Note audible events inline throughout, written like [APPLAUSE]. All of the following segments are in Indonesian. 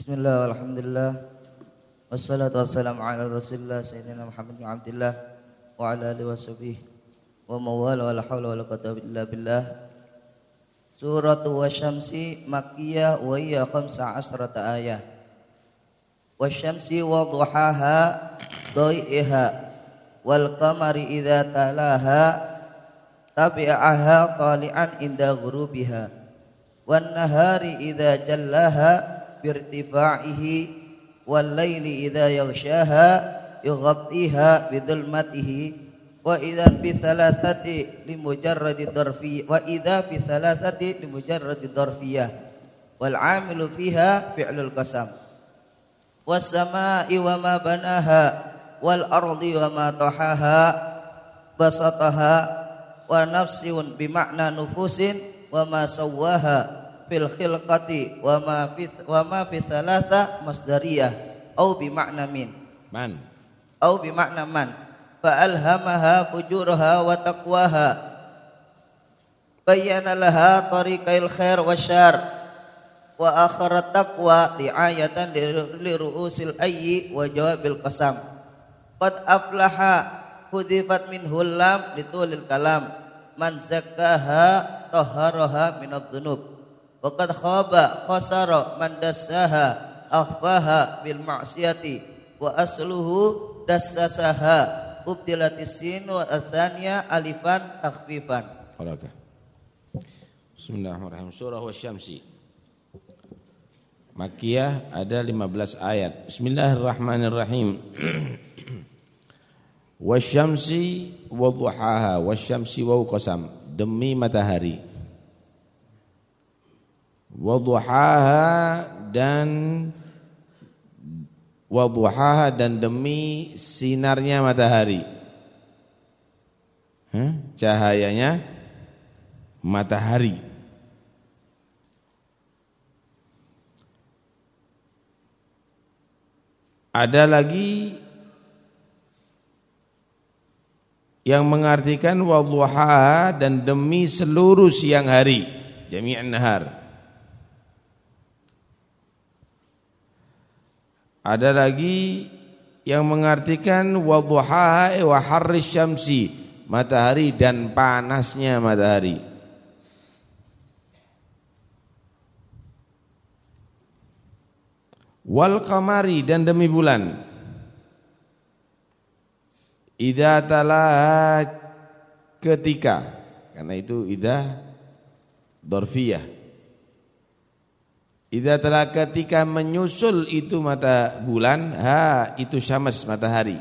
Bismillah, alhamdulillah Wassalatu wassalamu ala rasulillah Sayyidina Muhammad bin Abdullah Wa ala alihi wa sahbihi Wa mawala wa la hawla wa la quwwata illa billah Suratu wa syamsi Makkiyah wa iya khamsa asrata ayah Wa syamsi wa duhaha Doi'iha Wal qamari idha talaha Tabi'aha tali'an inda gurubiha Wan nahari idha jallaha بارتفاعه والليل إذا يغشاها يغطيها بظلمته وإذا في ثلاثة لمجرد ظرفية وإذا في ثلاثة لمجرد ظرفية والعامل فيها فعل القسم والسماء وما بناها والأرض وما طحاها بسطها ونفس بمعنى نفوس وما سواها fil khilqati wa ma fi wa ma fi thalatha masdariyah. Au bi makna min. Man. Au bi makna man. Fa alhamaha fujuraha wa taqwaha. Bayyana laha tariqail khair wa syar. Wa akharat taqwa ri'ayatan li ru'usil ayyi wa jawabil qasam. Qad aflaha hudifat min hulam litulil kalam. Man zakkaha taharaha minadh dhunub Waqad khaba khasara man dassaha akhfaha bil ma'siyati wa asluhu dassasaha ubdilatis sin wa athaniya alifan takhfifan. Halaka. Bismillahirrahmanirrahim. Surah Wasyamsi. Makiyah ada 15 ayat. Bismillahirrahmanirrahim. [CLEARS THROAT] Wasyamsi wa duhaha, wasyamsi wa qasam. Demi matahari waduhaha dan waduhaha dan demi sinarnya matahari. Cahayanya matahari. Ada lagi yang mengartikan waduhaha dan demi seluruh siang hari jami'an nahar Ada lagi yang mengartikan wadhuhaha wa harris syamsi, matahari dan panasnya matahari. Wal kamari dan demi bulan. Idza tala ketika karena itu idza dorfiyah Idza telah ketika menyusul itu mata bulan, ha itu syams matahari.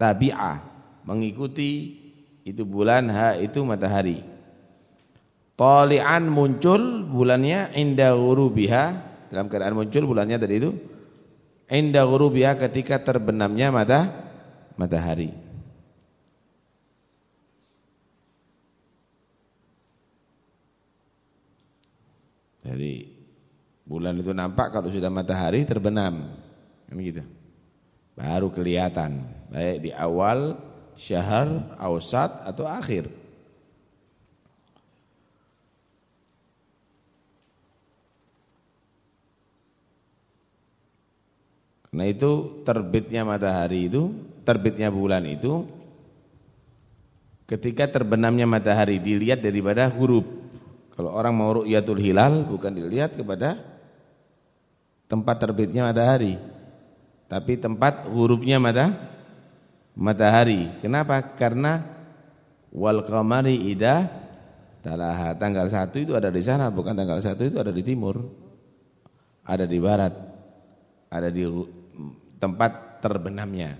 Tabi'ah mengikuti itu bulan, ha itu matahari. Tali'an muncul bulannya inda ghurubiha dalam keadaan muncul bulannya tadi itu inda ghurubiha ketika terbenamnya mata matahari. Jadi Bulan itu nampak kalau sudah matahari terbenam. Kan gitu. Baru kelihatan baik di awal syahr, awsat atau akhir. Karena itu terbitnya matahari itu, terbitnya bulan itu ketika terbenamnya matahari dilihat daripada huruf. Kalau orang mau ru'yatul hilal bukan dilihat kepada tempat terbitnya matahari. Tapi tempat hurufnya mata matahari. Kenapa? Karena wal qamari ida talaha tanggal satu itu ada di sana, bukan tanggal satu itu ada di timur. Ada di barat. Ada di tempat terbenamnya.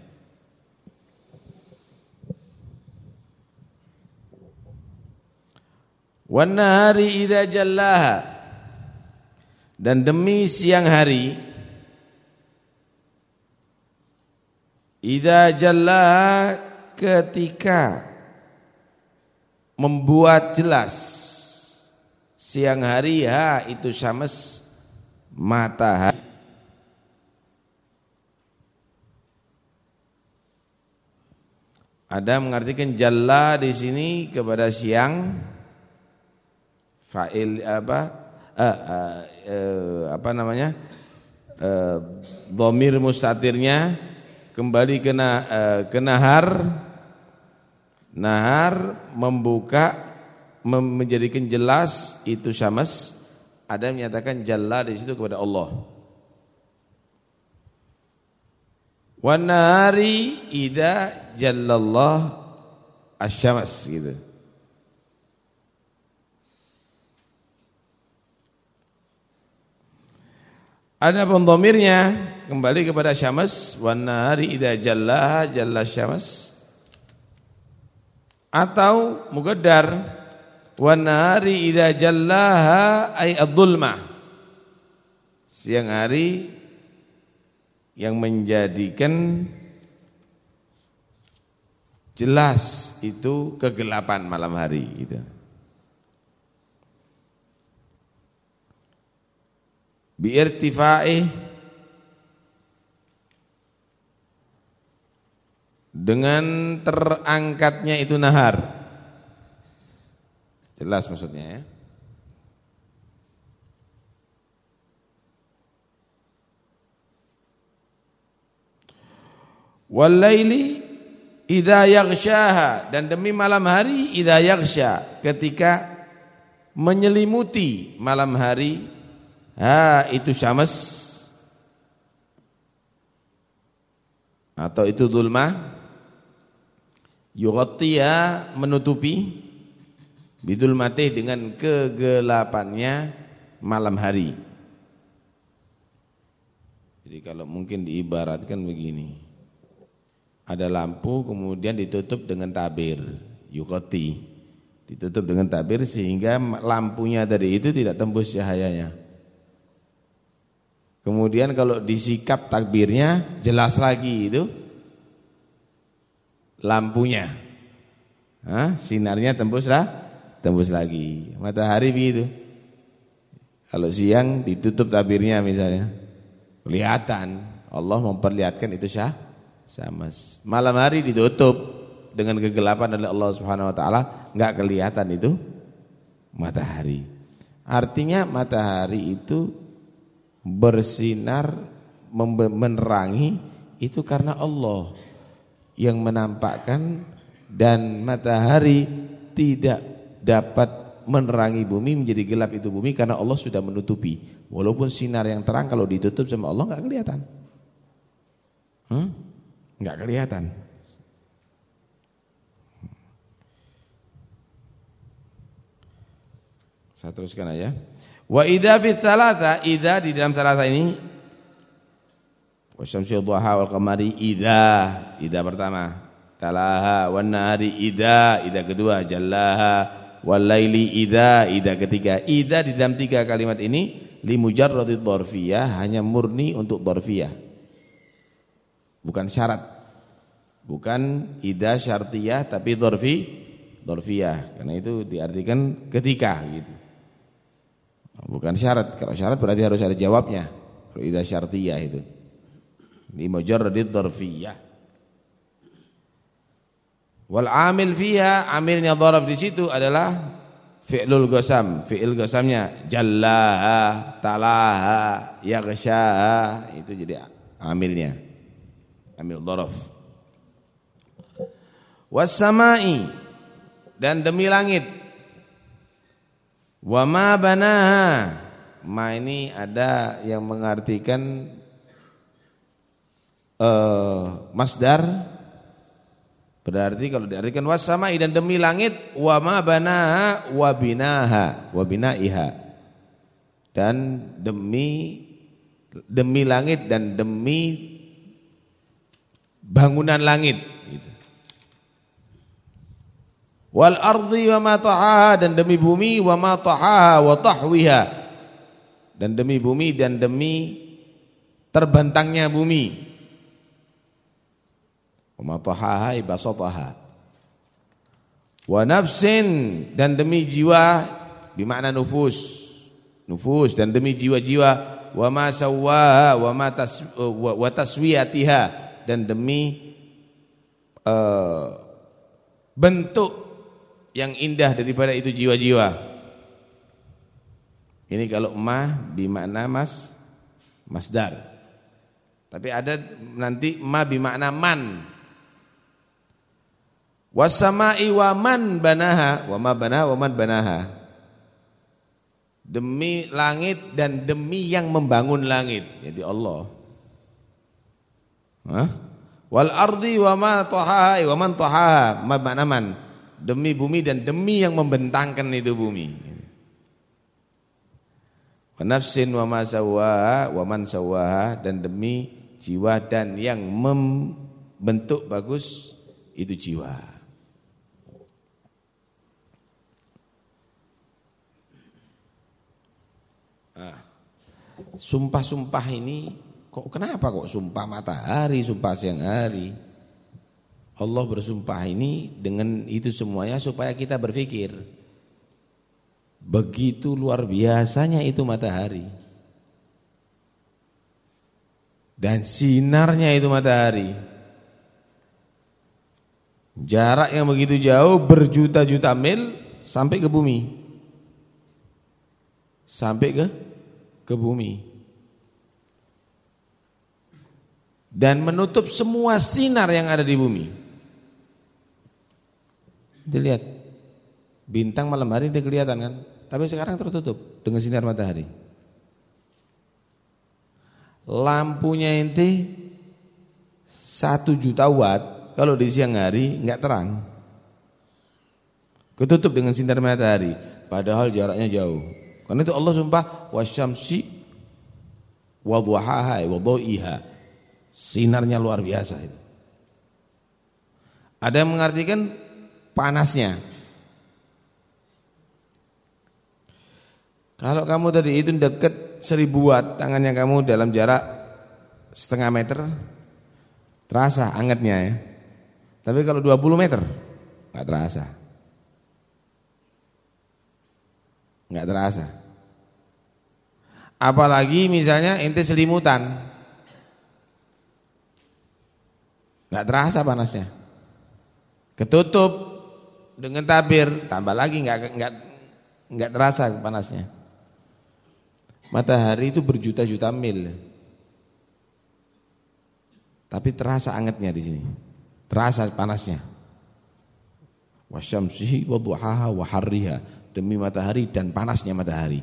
Wan nahari idza jallaha dan demi siang hari Ida jalla ketika membuat jelas siang hari ha itu syams matahari. Ada mengartikan jalla di sini kepada siang fa'il apa uh, uh, uh, apa namanya? Eh, mustatirnya kembali ke, na, eh, ke nahar. Nahar membuka menjadikan jelas itu syams ada yang menyatakan jalla di situ kepada Allah. Wan nahari idza jallallah asyams gitu Ada pendomirnya kembali kepada syams wan nahari idza jallaha jalla syams atau mugaddar. Wan nahari idza jallaha ay adzulmah siang hari yang menjadikan jelas itu kegelapan malam hari gitu. Biirtifai dengan terangkatnya itu nahar. Jelas maksudnya ya. Walaili idza yaghshaha dan demi malam hari idza yaghsha ketika menyelimuti malam hari Ha itu syams atau itu zulmah yughatiya menutupi bidul matih dengan kegelapannya malam hari. Jadi kalau mungkin diibaratkan begini. Ada lampu kemudian ditutup dengan tabir, yughati. Ditutup dengan tabir sehingga lampunya tadi itu tidak tembus cahayanya. Kemudian kalau disikap takbirnya jelas lagi itu lampunya. Hah? Sinarnya tembus lah, tembus lagi. Matahari begitu. Kalau siang ditutup tabirnya misalnya. Kelihatan Allah memperlihatkan itu syah syams. Malam hari ditutup dengan kegelapan oleh Allah Subhanahu wa taala, enggak kelihatan itu matahari. Artinya matahari itu bersinar menerangi itu karena Allah yang menampakkan dan matahari tidak dapat menerangi bumi menjadi gelap itu bumi karena Allah sudah menutupi. Walaupun sinar yang terang kalau ditutup sama Allah nggak kelihatan. Hmm? kelihatan. Saya teruskan aja Wa idza fi thalatha idza di dalam thalatha ini wasyamsi dhuha wal qamari idza idza pertama talaha wan nahari idza idza kedua jallaha wal laili idza idza ketiga. Idza di dalam tiga kalimat ini li mujarradid dzarfiyah hanya murni untuk dzarfiyah bukan syarat. Bukan idza syartiyah tapi dzarfi dzarfiyah karena itu diartikan ketika gitu Bukan syarat. Kalau syarat berarti harus ada jawabnya. Idza syartiyah itu. Ini mujarradid dzarfiyah. Wal amil fiha, amilnya dharaf di situ adalah fi'lul ghasam. Fi'il ghasamnya jallaha, talaha, yaghshaha. Itu jadi amilnya. Amil dharaf. Was samai dan demi langit Wa ma banaha. Ma ini ada yang mengartikan uh, masdar. Berarti kalau diartikan wasama dan demi langit wa ma banaha wa binaha wa binaiha. Dan demi demi langit dan demi bangunan langit wal ardi wa ma ta'aha dan demi bumi wa ma ta'aha wa tahwiha. Dan demi bumi dan demi terbentangnya bumi. Wa ma ta'aha ibasataha wa nafsin dan demi jiwa bermakna nufus. Nufus dan demi jiwa-jiwa. Wa ma sawwaha wa ma wa taswiyatiha. Dan demi uh, bentuk yang indah daripada itu jiwa-jiwa. Ini kalau mah bimakna mas masdar. Tapi ada nanti ma bimakna man. Wasama'i wa man banaha, wa ma banaha wa man banaha. Demi langit dan demi yang membangun langit, jadi Allah. Wal ardi wa ma tahaha wa man tahaha, ma makna man. Demi bumi dan demi yang membentangkan itu bumi. Wa nafsin wa ma sawwaha wa man dan demi jiwa dan yang membentuk bagus itu jiwa. Sumpah-sumpah ini kok kenapa kok sumpah matahari, sumpah siang hari? Allah bersumpah ini dengan itu semuanya supaya kita berpikir. Begitu luar biasanya itu matahari. Dan sinarnya itu matahari. Jarak yang begitu jauh berjuta-juta mil sampai ke bumi. Sampai ke ke bumi. Dan menutup semua sinar yang ada di bumi. Dilihat. Bintang malam hari tidak kelihatan kan? Tapi sekarang tertutup dengan sinar matahari. Lampunya inti satu juta watt kalau di siang hari nggak terang. Ketutup dengan sinar matahari, padahal jaraknya jauh. Karena itu Allah sumpah wasyamsi wa dhuhaha wa Sinarnya luar biasa itu. Ada yang mengartikan panasnya. Kalau kamu tadi itu dekat seribu watt tangannya kamu dalam jarak setengah meter terasa angetnya ya. Tapi kalau 20 meter nggak terasa. nggak terasa. Apalagi misalnya ente selimutan, nggak terasa panasnya. Ketutup dengan tabir, tambah lagi nggak nggak nggak terasa panasnya. Matahari itu berjuta-juta mil, tapi terasa angetnya di sini, terasa panasnya. Wasyamsihi wa duhaha wa harriha demi matahari dan panasnya matahari.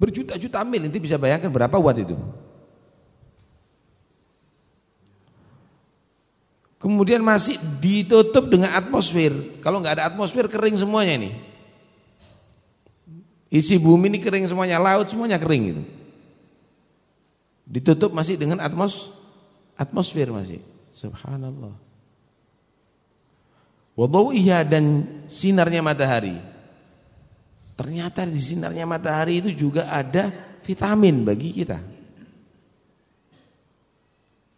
Berjuta-juta mil, nanti bisa bayangkan berapa watt itu. Kemudian masih ditutup dengan atmosfer. Kalau nggak ada atmosfer kering semuanya ini. Isi bumi ini kering semuanya, laut semuanya kering itu. Ditutup masih dengan atmos atmosfer masih. Subhanallah. Wadawiyah dan sinarnya matahari. Ternyata di sinarnya matahari itu juga ada vitamin bagi kita.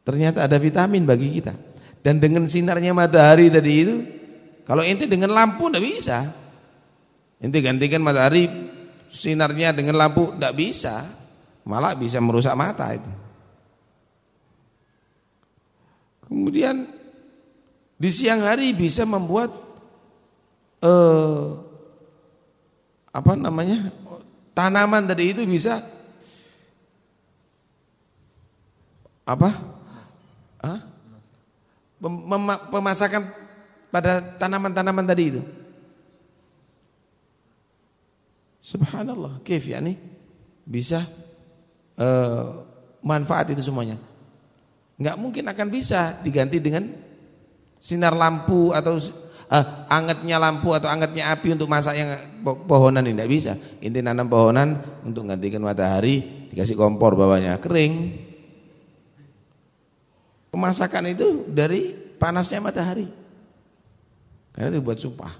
Ternyata ada vitamin bagi kita. Dan dengan sinarnya matahari tadi itu, kalau ente dengan lampu tidak bisa. Ente gantikan matahari sinarnya dengan lampu tidak bisa. Malah bisa merusak mata itu. Kemudian di siang hari bisa membuat uh, apa namanya tanaman tadi itu bisa apa? Pemasakan pada tanaman-tanaman tadi itu. Subhanallah kif ya nih. Bisa uh, manfaat itu semuanya. Nggak mungkin akan bisa diganti dengan sinar lampu atau uh, angetnya lampu atau angetnya api untuk masak yang pohonan ini. Tidak bisa. Inti nanam pohonan untuk gantikan matahari dikasih kompor bawahnya. Kering. Pemasakan itu dari panasnya matahari. Karena itu buat sumpah.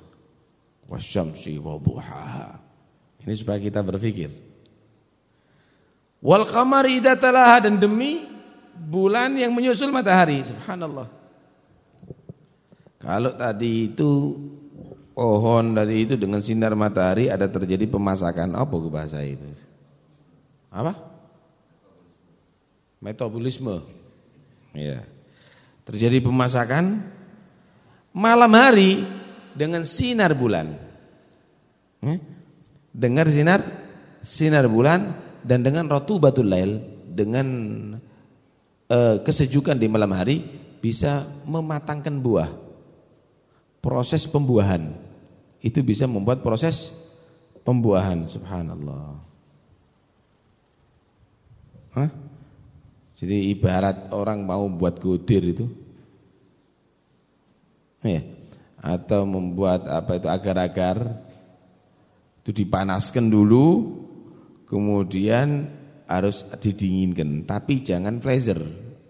Wasyamsi wa Ini supaya kita berpikir. Wal qamari idza talaha dan demi bulan yang menyusul matahari. Subhanallah. Kalau tadi itu pohon dari itu dengan sinar matahari ada terjadi pemasakan apa ke bahasa itu? Apa? Metabolisme. Ya. Terjadi pemasakan malam hari dengan sinar bulan. Eh? Dengar sinar sinar bulan dan dengan rotu batu lail dengan eh, kesejukan di malam hari bisa mematangkan buah. Proses pembuahan itu bisa membuat proses pembuahan. Subhanallah. Hah? Jadi ibarat orang mau buat godir itu, ya, atau membuat apa itu agar-agar itu dipanaskan dulu, kemudian harus didinginkan, tapi jangan freezer,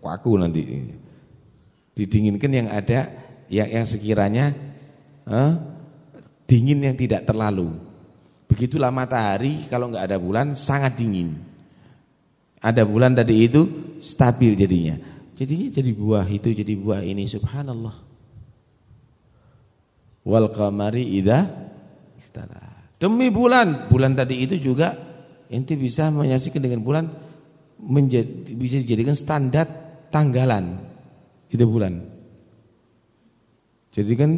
waku nanti. Didinginkan yang ada, yang, yang sekiranya eh, dingin yang tidak terlalu. Begitulah matahari kalau nggak ada bulan sangat dingin. Ada bulan tadi itu stabil jadinya. Jadinya jadi buah itu jadi buah ini subhanallah. Wal qamari idza istala. Demi bulan, bulan tadi itu juga inti bisa menyaksikan dengan bulan menjadi bisa dijadikan standar tanggalan itu bulan. Jadi kan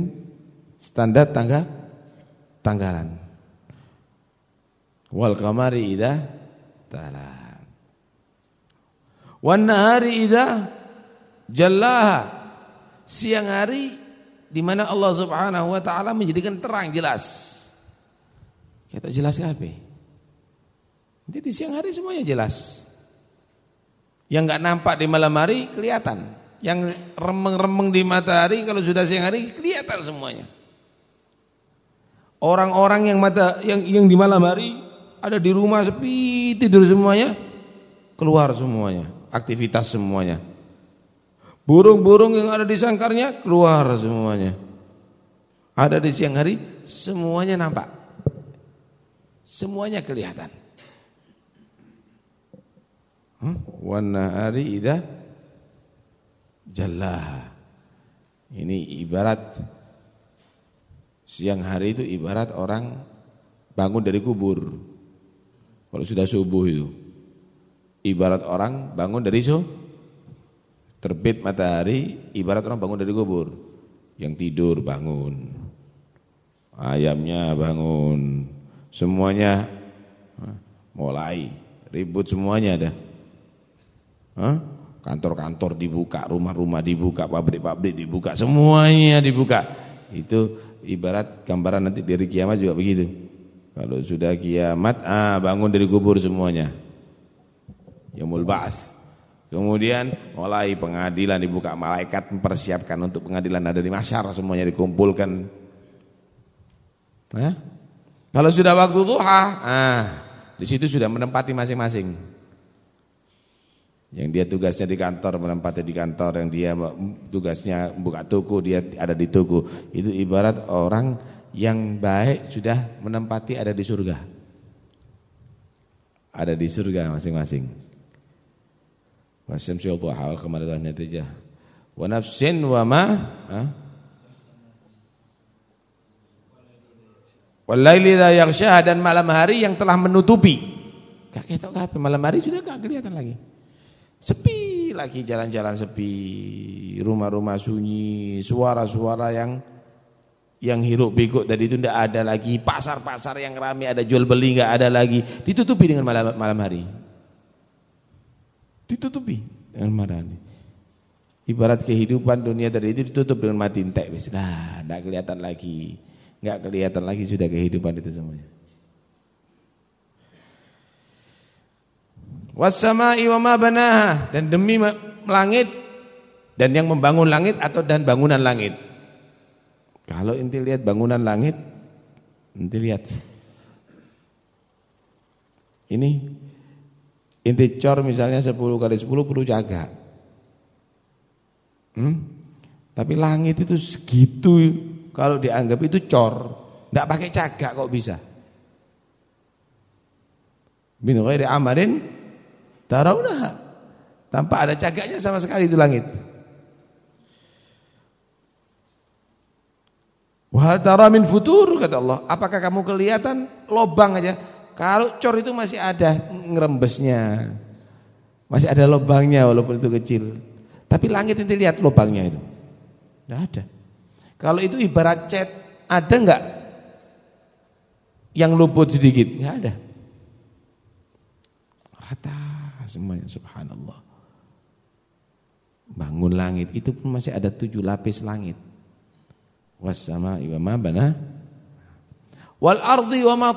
standar tangga tanggalan. Wal qamari idza tala. Wan nahari idza. Siang hari di mana Allah Subhanahu wa taala menjadikan terang jelas. Kita jelas apa? Jadi siang hari semuanya jelas. Yang nggak nampak di malam hari kelihatan. Yang remeng-remeng di matahari kalau sudah siang hari kelihatan semuanya. Orang-orang yang mata yang yang di malam hari ada di rumah sepi tidur semuanya keluar semuanya, aktivitas semuanya. Burung-burung yang ada di sangkarnya keluar semuanya. Ada di siang hari semuanya nampak. Semuanya kelihatan. Hmm? Wana hari ida jalla. Ini ibarat siang hari itu ibarat orang bangun dari kubur. Kalau sudah subuh itu. Ibarat orang bangun dari su terbit matahari, ibarat orang bangun dari kubur. Yang tidur bangun. Ayamnya bangun, Semuanya mulai ribut semuanya ada. Kantor-kantor dibuka, rumah-rumah dibuka, pabrik-pabrik dibuka, semuanya dibuka. Itu ibarat gambaran nanti dari kiamat juga begitu. Kalau sudah kiamat, ah bangun dari kubur semuanya. Yaumul Ba'ats. Kemudian mulai pengadilan dibuka, malaikat mempersiapkan untuk pengadilan ada di masyar semuanya dikumpulkan. Hah? Kalau sudah waktu duha, ah, di situ sudah menempati masing-masing. Yang dia tugasnya di kantor menempati di kantor, yang dia tugasnya buka toko dia ada di toko. Itu ibarat orang yang baik sudah menempati ada di surga. Ada di surga masing-masing. Wasyamsi wa duha wal qamari natijah. Wa nafsin wa ma? Walaili yaghsyaha dan malam hari yang telah menutupi. Gak ketok apa malam hari sudah gak kelihatan lagi. Sepi lagi jalan-jalan sepi, rumah-rumah sunyi, suara-suara yang yang hiruk pikuk tadi itu tidak ada lagi, pasar-pasar yang ramai ada jual beli nggak ada lagi, ditutupi dengan malam, malam hari. Ditutupi dengan hari. Ibarat kehidupan dunia tadi itu ditutup dengan mati entek, nah, tidak kelihatan lagi nggak kelihatan lagi sudah kehidupan itu semuanya. Wassama'i wa ma banaha dan demi langit dan yang membangun langit atau dan bangunan langit. Kalau inti lihat bangunan langit, inti lihat. Ini inti cor misalnya 10 kali 10 perlu jaga. Hmm? Tapi langit itu segitu kalau dianggap itu cor, tidak pakai cagak kok bisa. Bin ghairi amarin tarawunaha. Tanpa ada cagaknya sama sekali itu langit. Wahal tara min futur kata Allah. Apakah kamu kelihatan lobang aja? Kalau cor itu masih ada ngerembesnya. Masih ada lobangnya walaupun itu kecil. Tapi langit itu lihat lobangnya itu. Tidak ada. Kalau itu ibarat cat, ada enggak yang luput sedikit? Enggak ada. Rata semuanya subhanallah. bangun langit itu pun masih ada tujuh lapis langit was sama ma bana wal ardi wa ma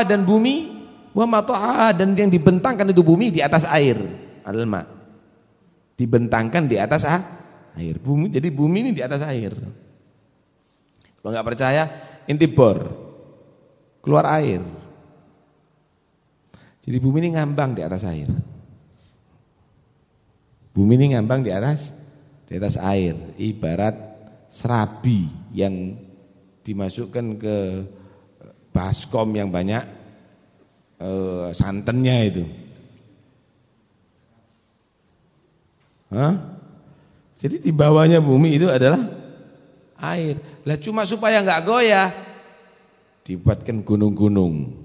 dan bumi wa ma dan yang dibentangkan itu bumi di atas air. Alma dibentangkan di atas ah, air. Bumi jadi bumi ini di atas air. Kalau nggak percaya inti bor keluar air. Jadi bumi ini ngambang di atas air. Bumi ini ngambang di atas di atas air, ibarat serabi yang dimasukkan ke baskom yang banyak eh, santannya itu. Hah? Jadi di bawahnya bumi itu adalah air. Lah cuma supaya nggak goyah dibuatkan gunung-gunung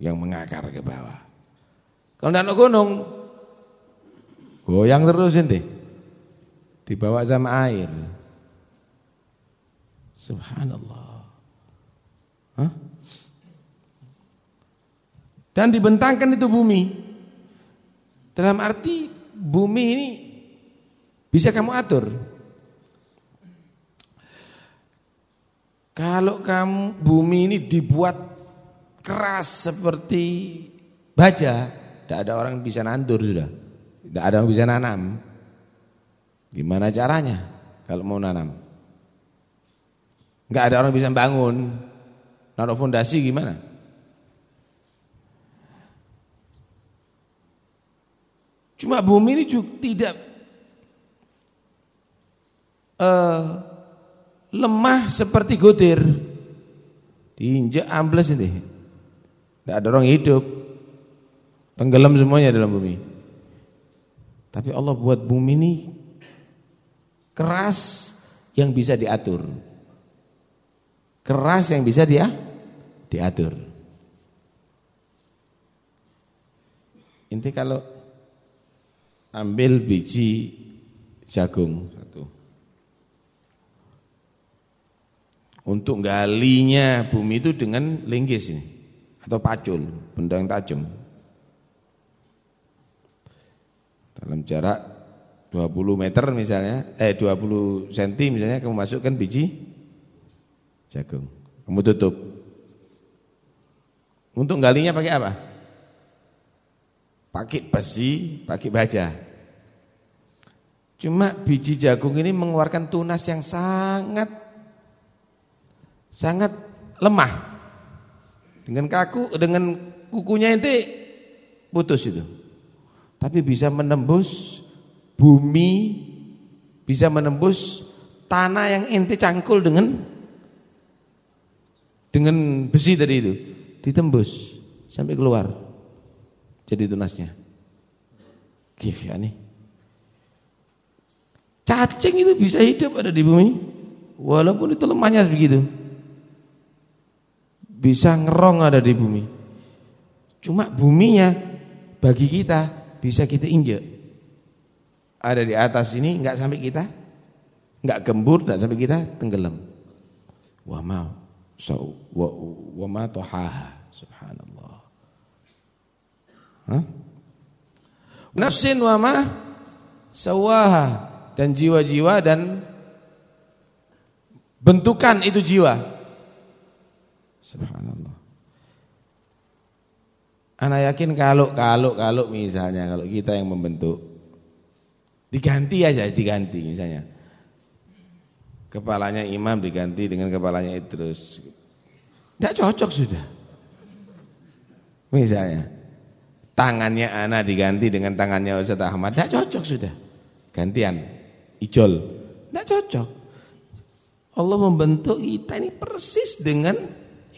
yang mengakar ke bawah. Kalau tidak ada gunung, Goyang terus ente. Dibawa sama air. Subhanallah. Hah? Dan dibentangkan itu bumi. Dalam arti bumi ini bisa kamu atur. Kalau kamu bumi ini dibuat keras seperti baja, tidak ada orang bisa nandur sudah. Tidak ada yang bisa nanam. Gimana caranya kalau mau nanam? Enggak ada orang bisa bangun. Naruh fondasi gimana? Cuma bumi ini juga tidak uh, lemah seperti gotir. Diinjak ambles ini. Tidak ada orang hidup. Tenggelam semuanya dalam bumi. Tapi Allah buat bumi ini keras yang bisa diatur. Keras yang bisa dia diatur. Inti kalau ambil biji jagung satu. Untuk galinya bumi itu dengan linggis ini atau pacul, benda yang tajam. dalam jarak 20 meter misalnya, eh 20 cm misalnya kamu masukkan biji jagung. Kamu tutup. Untuk galinya pakai apa? Pakai besi, pakai baja. Cuma biji jagung ini mengeluarkan tunas yang sangat sangat lemah. Dengan kaku, dengan kukunya itu putus itu tapi bisa menembus bumi, bisa menembus tanah yang inti cangkul dengan dengan besi tadi itu, ditembus sampai keluar. Jadi tunasnya. Gif ya nih. Cacing itu bisa hidup ada di bumi, walaupun itu lemahnya begitu. Bisa ngerong ada di bumi. Cuma buminya bagi kita bisa kita injek. Ada di atas ini enggak sampai kita enggak gembur, enggak sampai kita tenggelam. Wa ma so, wa, wa ma tohaha subhanallah. Nafsin wa ma sawaha dan jiwa-jiwa dan bentukan itu jiwa. Subhanallah. Anak yakin kalau kalau kalau misalnya kalau kita yang membentuk diganti aja diganti misalnya. Kepalanya imam diganti dengan kepalanya terus Tidak cocok sudah. Misalnya tangannya anak diganti dengan tangannya Ustaz Ahmad, tidak cocok sudah. Gantian, ijol, tidak cocok. Allah membentuk kita ini persis dengan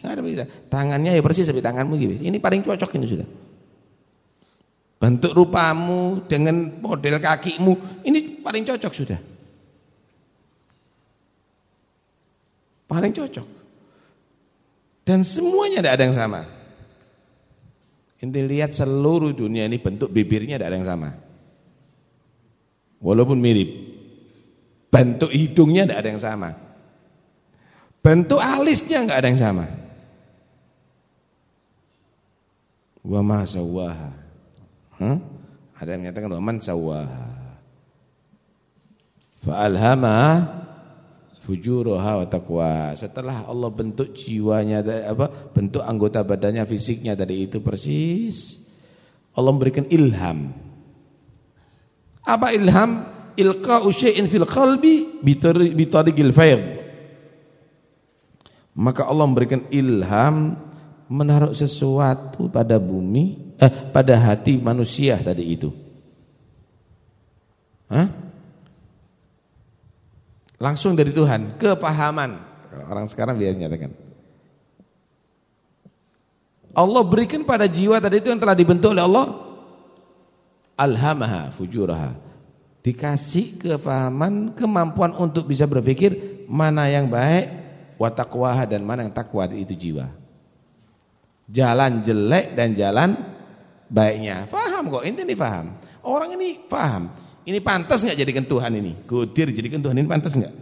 ada beda. Tangannya ya persis seperti tanganmu gitu. Ini paling cocok ini sudah. Bentuk rupamu dengan model kakimu ini paling cocok sudah. Paling cocok. Dan semuanya tidak ada yang sama. Inti lihat seluruh dunia ini bentuk bibirnya tidak ada yang sama. Walaupun mirip. Bentuk hidungnya tidak ada yang sama. Bentuk alisnya enggak ada yang sama. wa ma sawaha. Ada yang menyatakan wa man sawaha. Fa'alhama fujuraha wa taqwa. Setelah Allah bentuk jiwanya apa? Bentuk anggota badannya, fisiknya tadi itu persis. Allah memberikan ilham. Apa ilham? Ilqa'u syai'in fil qalbi bitariqil fayd. Maka Allah memberikan ilham menaruh sesuatu pada bumi, eh, pada hati manusia tadi itu. Hah? Langsung dari Tuhan, kepahaman. Orang sekarang dia menyatakan. Allah berikan pada jiwa tadi itu yang telah dibentuk oleh Allah alhamaha fujuraha. Dikasih kefahaman, kemampuan untuk bisa berpikir mana yang baik wa taqwaha dan mana yang takwa itu jiwa. Jalan jelek dan jalan baiknya. Faham kok, ini faham. Orang ini faham. Ini pantas nggak jadikan Tuhan ini? Kudir jadikan Tuhan ini pantas nggak?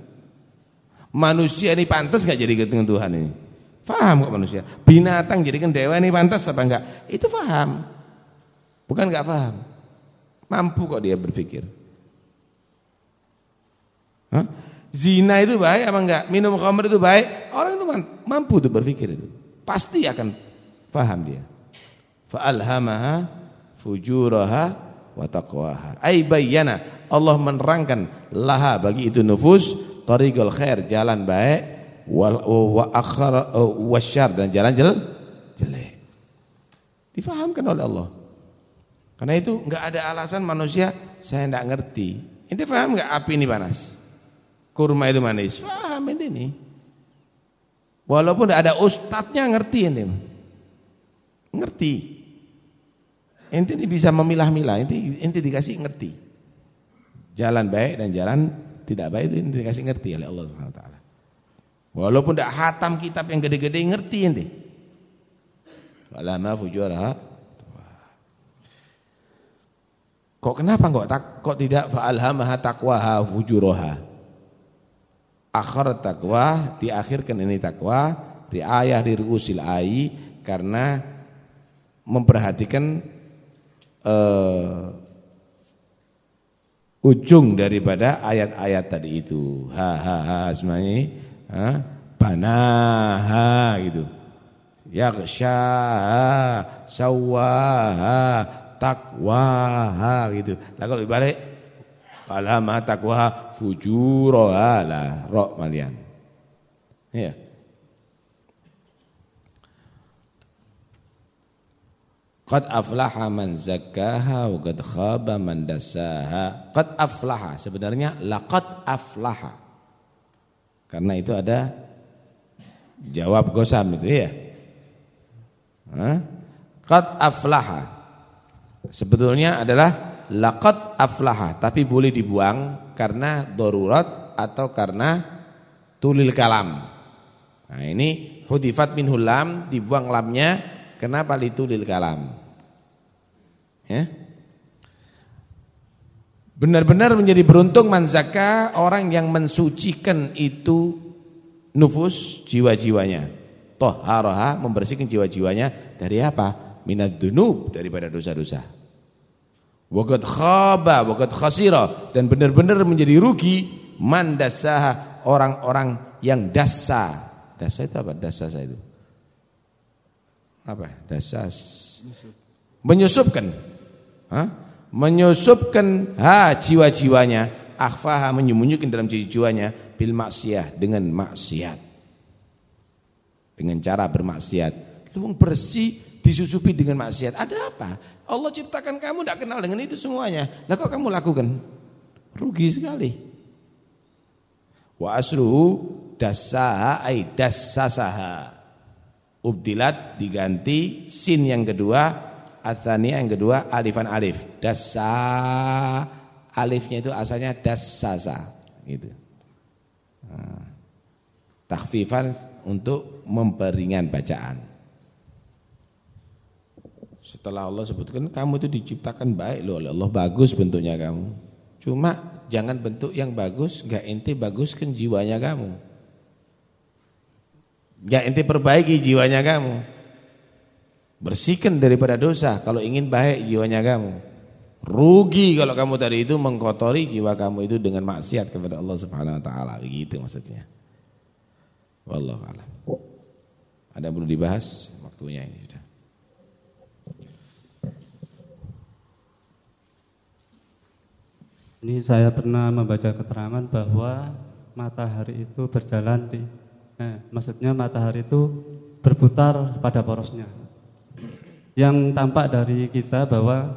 Manusia ini pantas nggak jadikan Tuhan ini? Faham kok manusia? Binatang jadikan dewa ini pantas apa enggak? Itu faham. Bukan enggak faham. Mampu kok dia berpikir. Hah? Zina itu baik apa enggak? Minum khamr itu baik? Orang itu mampu tuh berpikir itu. Pasti akan faham dia. Fa'alhamaha fujuraha wa taqwaha. Ai bayyana Allah menerangkan laha bagi itu nufus tariqul khair jalan baik wal wa akhar wasyar dan jalan jel, jelek. Difahamkan oleh Allah. Karena itu enggak ada alasan manusia saya enggak ngerti. Ente paham enggak api ini panas? Kurma itu manis. Paham ente ini. Walaupun enggak ada ustadznya ngerti ente. Ngerti. Ente ini bisa memilah-milah, ente, ente dikasih ngerti. Jalan baik dan jalan tidak baik itu ente dikasih ngerti oleh Allah Subhanahu. Walaupun tidak hatam kitab yang gede-gede ngerti ente. Walama fujuraha. Kok kenapa kok tak kok tidak fa'alhamaha taqwaha fujuraha? Akhir takwa diakhirkan ini takwa ayah di ruusil ai karena memperhatikan uh, ujung daripada ayat-ayat tadi itu. Ha ha ha semuanya ha banaha gitu. Yaghsyaha sawaha takwaha gitu. Lah kalau dibalik alama takwaha fujuraha lah rok malian. Ya. Qad aflaha man zakkaha wa qad khaba man dassaha. Qad aflaha sebenarnya laqad aflaha. Karena itu ada jawab gosam itu ya. Hah? Qad aflaha. Sebetulnya adalah laqad aflaha tapi boleh dibuang karena darurat atau karena tulil kalam. Nah ini hudifat min hulam dibuang lamnya Kenapa litulil kalam? Ya. Benar-benar menjadi beruntung manzaka orang yang mensucikan itu nufus jiwa-jiwanya. Toharoha membersihkan jiwa-jiwanya dari apa? Minat dunub daripada dosa-dosa. Wakat khaba, wakat khasira dan benar-benar menjadi rugi mandasaha orang-orang yang dasa. Dasa itu apa? Dasa saya itu apa dasas menyusupkan? Menyusupkan ha jiwa-jiwanya. Akhfaha menyembunyikan dalam jiwa-jiwanya. Bil maksiyah dengan maksiat. Dengan cara bermaksiat. Lu bersih disusupi dengan maksiat. Ada apa? Allah ciptakan kamu tidak kenal dengan itu semuanya. Lah kok kamu lakukan? Rugi sekali. Wa asruhu dasaha ay dassasaha. Ubdilat diganti. Sin yang kedua atania yang kedua alifan alif. Dasa alifnya itu asalnya dasasa gitu. Nah, takhfifan untuk memperingan bacaan. Setelah Allah sebutkan kamu itu diciptakan baik loh oleh Allah. Bagus bentuknya kamu. Cuma jangan bentuk yang bagus enggak ente baguskan jiwanya kamu. Ya ente perbaiki jiwanya kamu. Bersihkan daripada dosa kalau ingin baik jiwanya kamu. Rugi kalau kamu tadi itu mengkotori jiwa kamu itu dengan maksiat kepada Allah Subhanahu wa taala. Begitu maksudnya. Wallahu a'lam. Ada yang perlu dibahas? Waktunya ini sudah. Ini saya pernah membaca keterangan bahwa matahari itu berjalan di eh, maksudnya matahari itu berputar pada porosnya. Yang tampak dari kita bahwa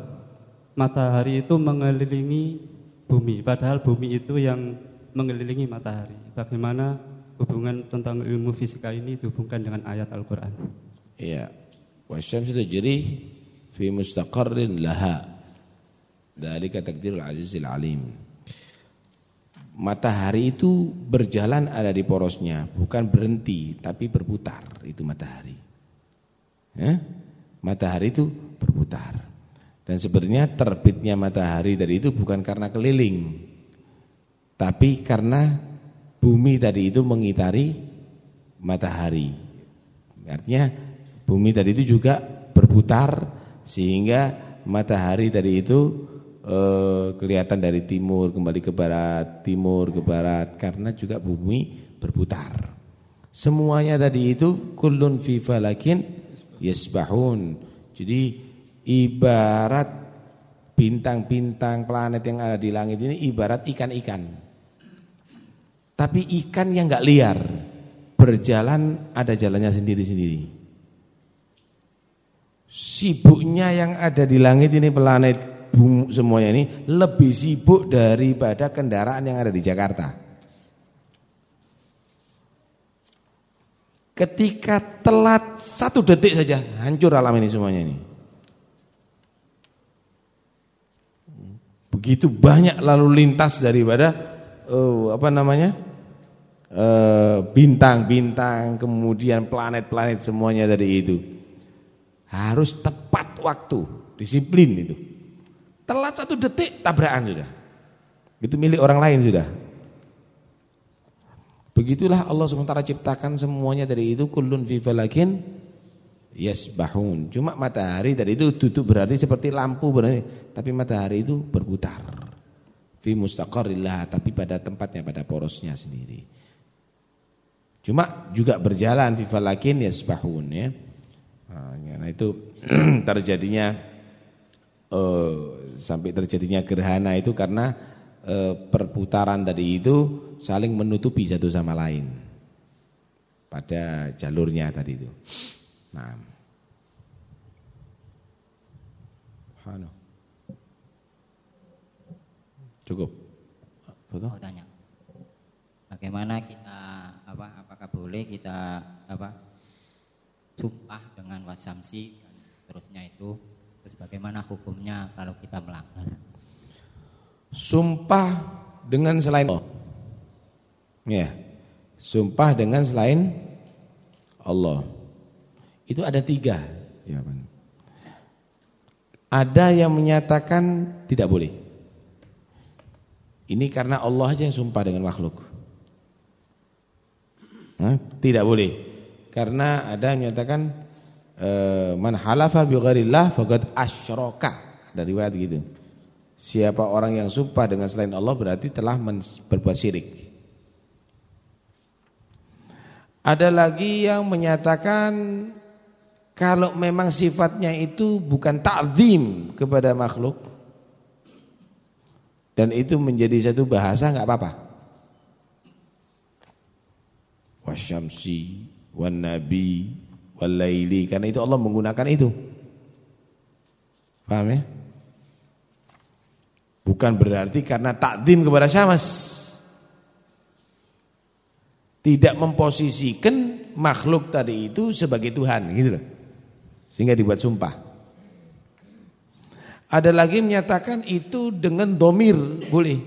matahari itu mengelilingi bumi, padahal bumi itu yang mengelilingi matahari. Bagaimana hubungan tentang ilmu fisika ini dihubungkan dengan ayat Al-Qur'an? Iya. Wasyamsu tajri fi mustaqarrin laha. Dzalika takdirul azizil alim. Matahari itu berjalan ada di porosnya, bukan berhenti tapi berputar itu matahari. Ya? Matahari itu berputar. Dan sebenarnya terbitnya matahari dari itu bukan karena keliling. Tapi karena bumi tadi itu mengitari matahari. Artinya bumi tadi itu juga berputar sehingga matahari tadi itu eh, kelihatan dari timur kembali ke barat, timur ke barat karena juga bumi berputar. Semuanya tadi itu kullun fi falakin yasbahun. Jadi ibarat bintang-bintang planet yang ada di langit ini ibarat ikan-ikan. Tapi ikan yang enggak liar, berjalan ada jalannya sendiri-sendiri. Sibuknya yang ada di langit ini planet semuanya ini lebih sibuk daripada kendaraan yang ada di Jakarta. Ketika telat satu detik saja hancur alam ini semuanya ini. Begitu banyak lalu lintas daripada uh, apa namanya eh, bintang-bintang, kemudian planet-planet semuanya dari itu harus tepat waktu, disiplin itu. Telat satu detik tabrakan sudah. Itu milik orang lain sudah. Begitulah Allah SWT ciptakan semuanya dari itu kullun fi falakin yasbahun. Cuma matahari dari itu duduk berarti seperti lampu berarti, tapi matahari itu berputar. Fi mustaqarrillah tapi pada tempatnya pada porosnya sendiri. Cuma juga berjalan fi falakin yasbahun ya. Nah, itu [CLEARS THROAT] terjadinya uh, sampai terjadinya gerhana itu karena e, perputaran tadi itu saling menutupi satu sama lain pada jalurnya tadi itu. Nah, Hano. Cukup. Betul? Mau tanya. Bagaimana kita apa apakah boleh kita apa sumpah dengan wasamsi dan seterusnya itu Terus bagaimana hukumnya kalau kita melanggar? Sumpah dengan selain Allah. Ya. Sumpah dengan selain Allah. Itu ada tiga jawaban. Ada yang menyatakan tidak boleh. Ini karena Allah aja yang sumpah dengan makhluk. Hah? Tidak boleh. Karena ada yang menyatakan Eh, man halafa bi ghairillah faqad asyraka. Gitu. Siapa orang yang sumpah dengan selain Allah berarti telah berbuat syirik. Ada lagi yang menyatakan kalau memang sifatnya itu bukan ta'zim kepada makhluk dan itu menjadi satu bahasa enggak apa-apa. Wasyamsi wan nabi walaili karena itu Allah menggunakan itu. Paham ya? Bukan berarti karena takdim kepada Syams. Tidak memposisikan makhluk tadi itu sebagai Tuhan gitu loh. Sehingga dibuat sumpah. Ada lagi menyatakan itu dengan domir boleh.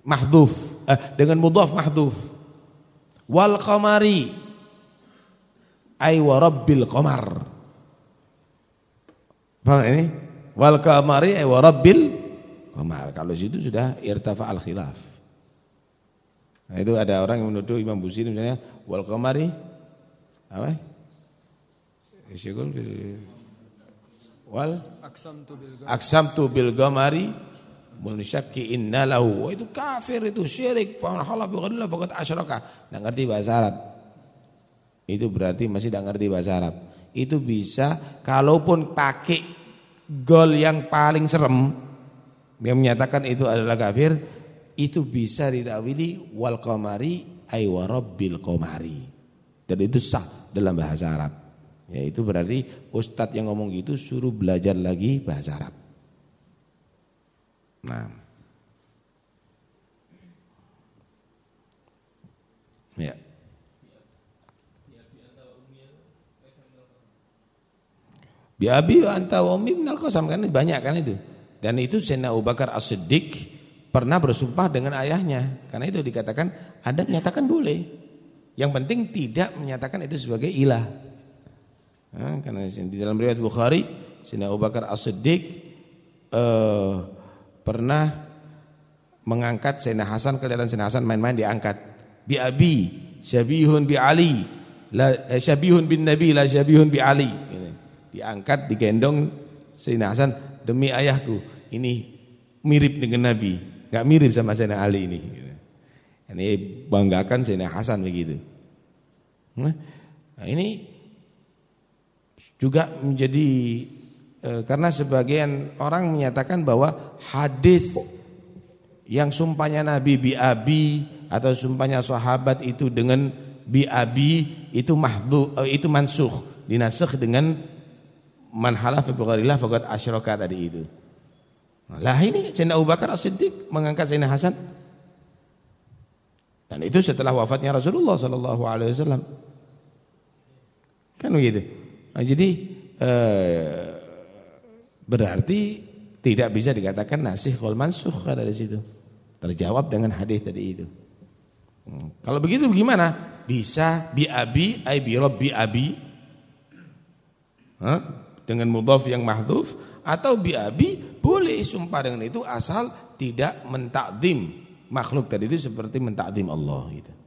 Mahduf. Eh, dengan mudhaf mahduf. Wal qamari ay wa rabbil qamar. Paham ini? Wal qamari ay wa rabbil qamar. Kalau situ sudah irtafa al khilaf. Nah, itu ada orang yang menuduh Imam Busiri misalnya wal qamari apa? Isyukul wal aksamtu bil gamari munsyakki inna lahu. Wah, itu kafir itu syirik. Fa hala bi ghairillah faqad asyraka. Enggak ngerti bahasa Arab. Itu berarti masih tidak ngerti bahasa Arab. Itu bisa kalaupun pakai gol yang paling serem yang menyatakan itu adalah kafir, itu bisa ditakwili wal qamari ay wa rabbil qamari. Dan itu sah dalam bahasa Arab. Ya itu berarti ustadz yang ngomong gitu suruh belajar lagi bahasa Arab. Nah. Ya. Biabi anta wa ummi minal kan banyak kan itu. Dan itu Sayyidina Abu Bakar As-Siddiq pernah bersumpah dengan ayahnya. Karena itu dikatakan ada menyatakan boleh. Yang penting tidak menyatakan itu sebagai ilah. Nah, karena di dalam riwayat Bukhari Sayyidina Abu Bakar As-Siddiq eh, pernah mengangkat Sayyidina Hasan kelihatan Sayyidina Hasan main-main diangkat. Bi abi syabihun bi Ali la eh, syabihun bin Nabi la syabihun bi Ali diangkat digendong Sayyidina Hasan demi ayahku ini mirip dengan Nabi. Nggak mirip sama Sayyidina Ali ini. Ini banggakan Sayyidina Hasan begitu. Nah ini juga menjadi e, karena sebagian orang menyatakan bahwa hadis yang sumpahnya Nabi bi abi atau sumpahnya sahabat itu dengan bi abi itu mahdhu e, itu mansukh dinasakh dengan man halafa bi ghairillah faqad asyraka tadi itu. Lah ini Sayyidina Abu Bakar As-Siddiq mengangkat Sayyidina Hasan. Dan itu setelah wafatnya Rasulullah sallallahu alaihi wasallam. Kan begitu. Nah, jadi eh, berarti tidak bisa dikatakan nasih kol mansukh ada di situ. Terjawab dengan hadis tadi itu. Hmm. Kalau begitu gimana? Bisa bi abi ay bi rabbi abi. Hah? Dengan mudhaf yang mahdhuf atau biabi boleh sumpah dengan itu asal tidak mentakdim makhluk tadi itu seperti mentakdim Allah gitu.